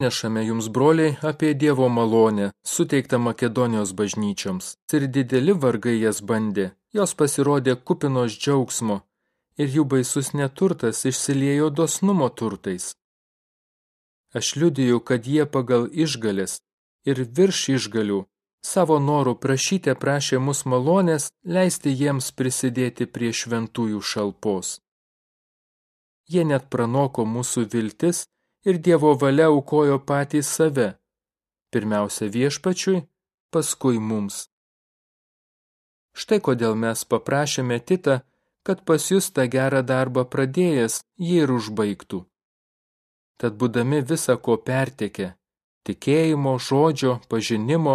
Nešame jums, broliai, apie Dievo malonę, suteiktą Makedonijos bažnyčioms. Ir dideli vargai jas bandė, jos pasirodė kupinos džiaugsmo, ir jų baisus neturtas išsiliejo dosnumo turtais. Aš liudiju, kad jie pagal išgalės ir virš išgalių savo norų prašyte prašė mus malonės leisti jiems prisidėti prie šventųjų šalpos. Jie net pranoko mūsų viltis ir Dievo valia aukojo patys save, pirmiausia viešpačiui, paskui mums. Štai kodėl mes paprašėme Titą, kad pas jūs tą gerą darbą pradėjęs jį ir užbaigtų. Tad būdami visą ko pertekė – tikėjimo, žodžio, pažinimo,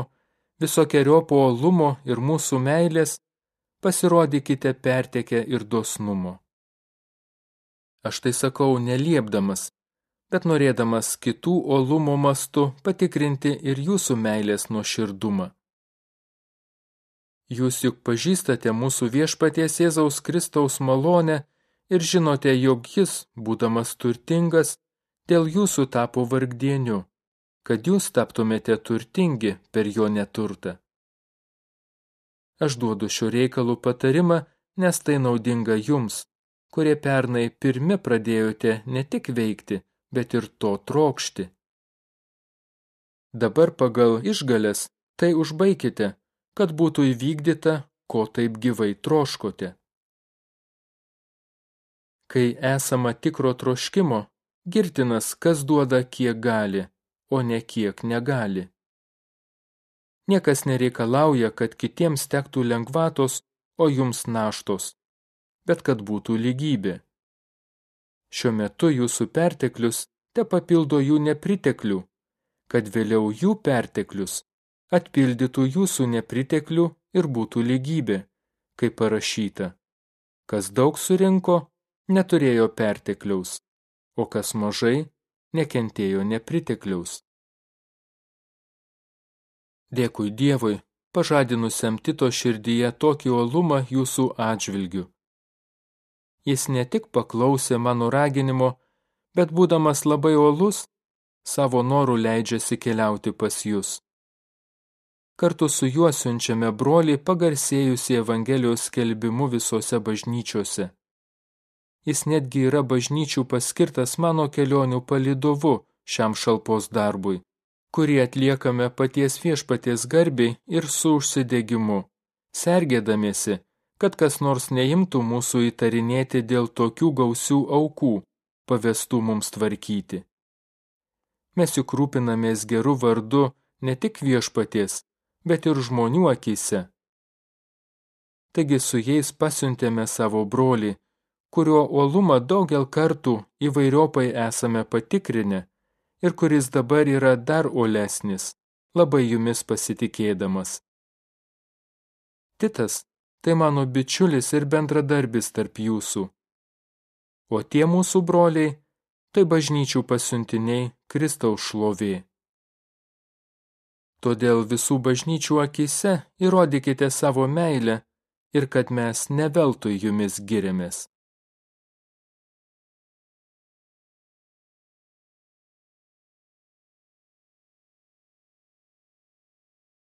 visokiojopo olumo ir mūsų meilės, pasirodykite pertekę ir dosnumo. Aš tai sakau neliepdamas, bet norėdamas kitų olumo mastu patikrinti ir jūsų meilės nuoširdumą. Jūs juk pažįstate mūsų viešpaties Jėzaus Kristaus malonę ir žinote, jog jis, būdamas turtingas, dėl jūsų tapo vargdieniu, kad jūs taptumėte turtingi per jo neturtą. Aš duodu šio reikalų patarimą, nes tai naudinga jums, kurie pernai pirmi pradėjote ne tik veikti, bet ir to trokšti. Dabar pagal išgalės tai užbaikite, kad būtų įvykdyta, ko taip gyvai troškote. Kai esama tikro troškimo, girtinas, kas duoda kiek gali, o ne kiek negali. Niekas nereikalauja, kad kitiems tektų lengvatos, o jums naštos, bet kad būtų lygybė. Šiuo metu jūsų perteklius te papildo jų nepriteklių, kad vėliau jų perteklius atpildytų jūsų nepriteklių ir būtų lygybė, kaip parašyta. Kas daug surinko, neturėjo pertekliaus, o kas mažai, nekentėjo nepritekliaus. Dėkui Dievui, pažadinusiam Tito širdyje tokį olumą jūsų atžvilgių. Jis ne tik paklausė mano raginimo, bet būdamas labai olus, savo norų leidžiasi keliauti pas jūs. Kartu su juo siunčiame brolį pagarsėjusi Evangelijos skelbimu visose bažnyčiose. Jis netgi yra bažnyčių paskirtas mano kelionių palidovu šiam šalpos darbui, kurį atliekame paties viešpaties garbiai ir su užsidegimu, sergėdamiesi, kad kas nors neimtų mūsų įtarinėti dėl tokių gausių aukų, pavestų mums tvarkyti. Mes juk rūpinamės gerų vardu ne tik viešpaties, bet ir žmonių akise. Taigi su jais pasiuntėme savo brolį, kurio uolumą daugel kartų įvairiopai esame patikrinę ir kuris dabar yra dar olesnis, labai jumis pasitikėdamas. Titas tai mano bičiulis ir bendradarbis tarp jūsų. O tie mūsų broliai, tai bažnyčių pasiuntiniai Kristaus šlovė. Todėl visų bažnyčių akise įrodykite savo meilę ir kad mes neveltui jumis giriamės.